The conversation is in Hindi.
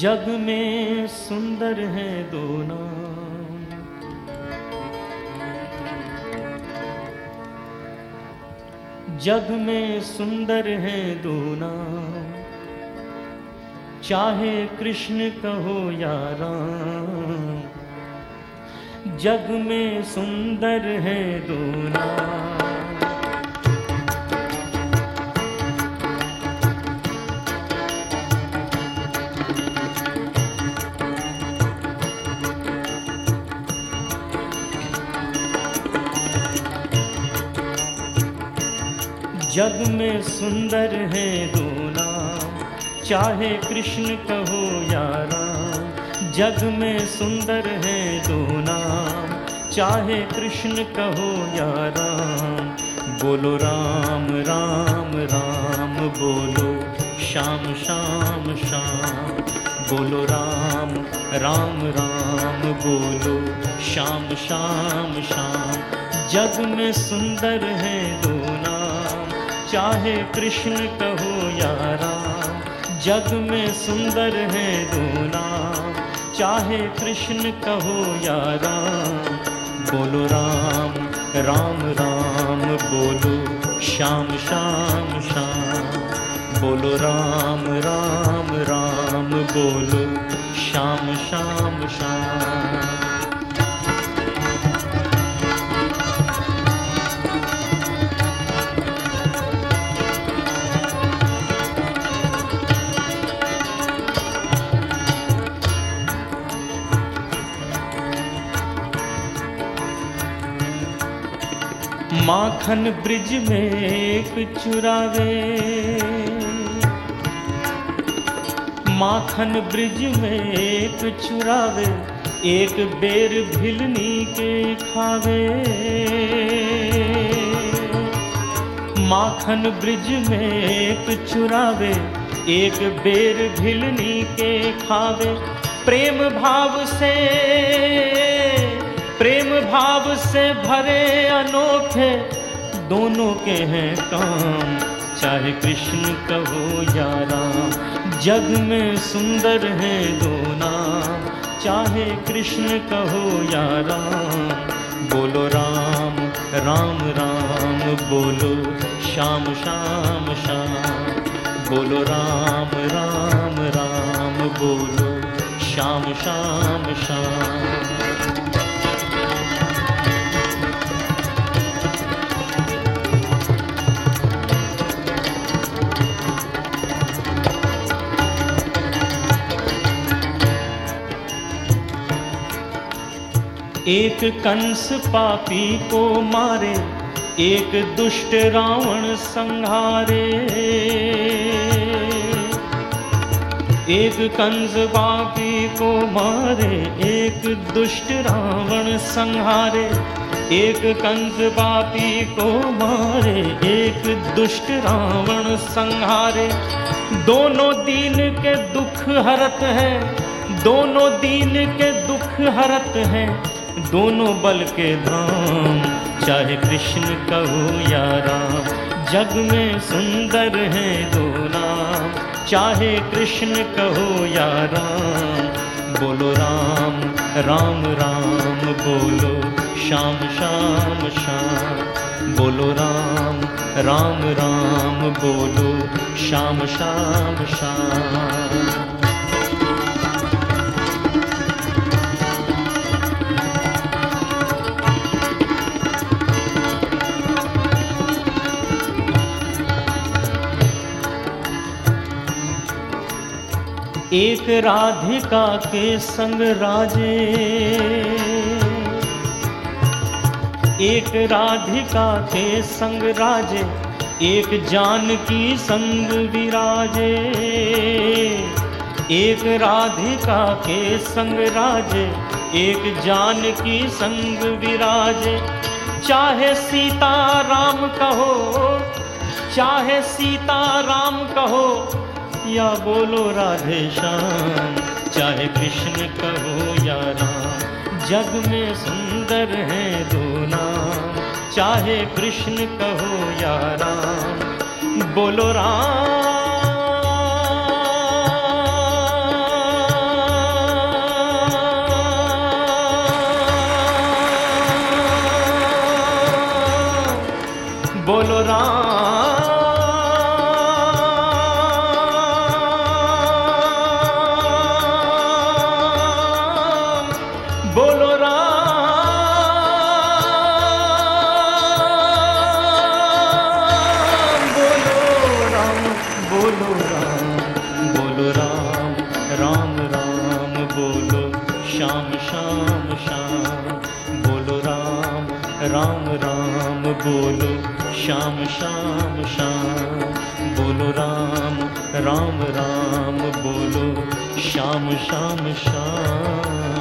जग में सुंदर हैं दो नाम जग में सुंदर है दो चाहे कृष्ण कहो या राम, जग में सुंदर है दो जग में सुंदर है दो नाम। चाहे कृष्ण कहो या राम, जग में सुंदर है दो नाम। चाहे कृष्ण कहो या राम, बोलो राम राम राम, बोलो श्याम श्याम श्याम। बोलो राम राम राम, बोलो श्याम श्याम श्याम। जग में सुंदर है दो चाहे कृष्ण कहो या राम जग में सुंदर है दो चाहे कृष्ण कहो या राम बोलो राम राम राम, बोलो श्याम श्याम श्याम। बोलो राम राम राम, बोलो श्याम श्याम श्याम। माखन ब्रिज में एक चुरावे। माखन ब्रिज में एक चुरावे, एक बेर भिलनी के खावे। माखन ब्रिज में एक चुरावे, एक बेर भिलनी के खावे। प्रेम भाव से प्रेम भाव से भरे अनोखे दोनों के हैं काम। चाहे कृष्ण कहो या राम, जग में सुंदर है दो नाम। चाहे कृष्ण कहो या राम, बोलो राम राम राम, बोलो श्याम श्याम श्याम। बोलो राम राम राम, बोलो श्याम श्याम श्याम। एक कंस पापी को मारे, एक दुष्ट रावण संहारे। एक कंस पापी को मारे, एक दुष्ट रावण संहारे। एक कंस पापी को मारे, एक दुष्ट रावण संहारे। दोनों दीन के दुख हरत है, दोनों दीन के दुख हरत है। दोनों बल के धाम, चाहे कृष्ण कहो या राम। जग में सुंदर है दो नाम, चाहे कृष्ण कहो या राम। बोलो राम राम राम, बोलो, श्याम श्याम श्याम। बोलो राम राम राम, बोलो, श्याम श्याम श्याम। एक राधिका के संग राजे। एक राधिका के संग राजे, एक जान की संग विराजे। एक राधिका के संग राजे, एक जान की संग विराजे। चाहे सीता राम कहो, चाहे सीता राम कहो या बोलो राधे श्याम, चाहे कृष्ण कहो या राम, जग में सुंदर है दो नाम, चाहे कृष्ण कहो या राम, बोलो राम बोलो राम। श्याम श्याम श्याम, बोलो राम राम राम, बोलो श्याम श्याम श्याम, बोलो राम राम राम, बोलो श्याम श्याम श्याम।